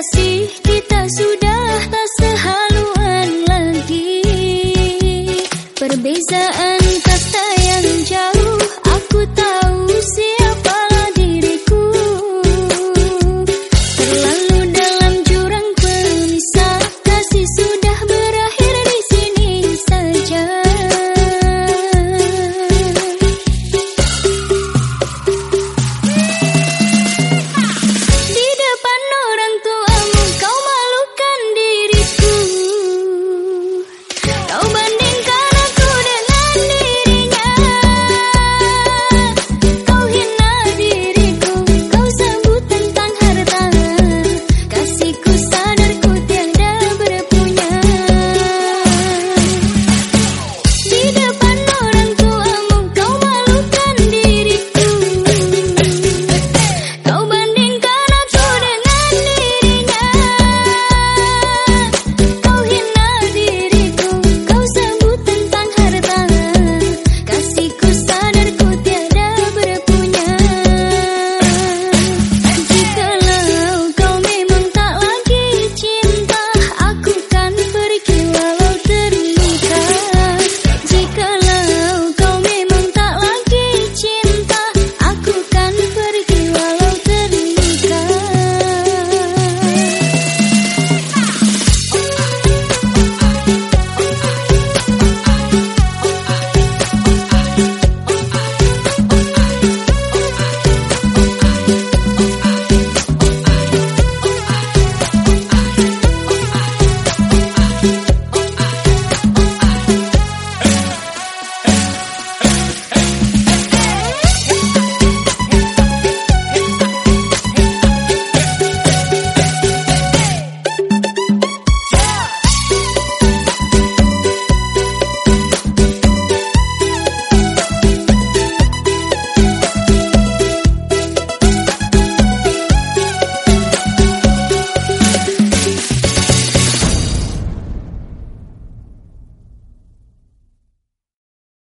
kasih kita sudah tak